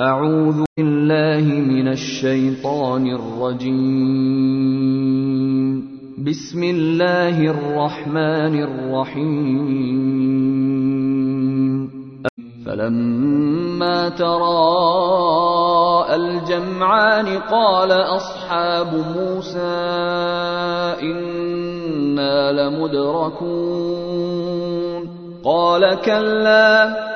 أعوذ بالله من الشيطان الرجيم. بسم الله الرحمن الرحيم. فلما تراءى الجمعان قال أصحاب موسى إنا لمدركون. قال كلا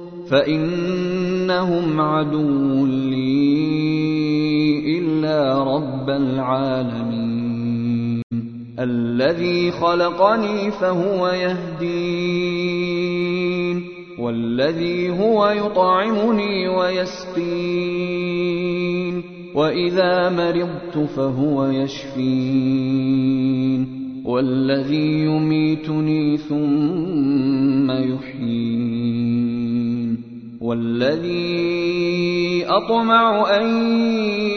فإنهم عدو لي إلا رب العالمين. الذي خلقني فهو يهدين والذي هو يطعمني ويسقين وإذا مرضت فهو يشفين. والذي يميتني ثم يحيين. والذي أطمع أن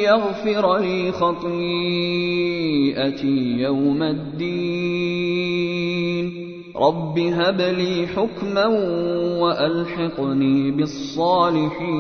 يغفر لي خطيئتي يوم الدين. رب هب لي حكما وألحقني بالصالحين.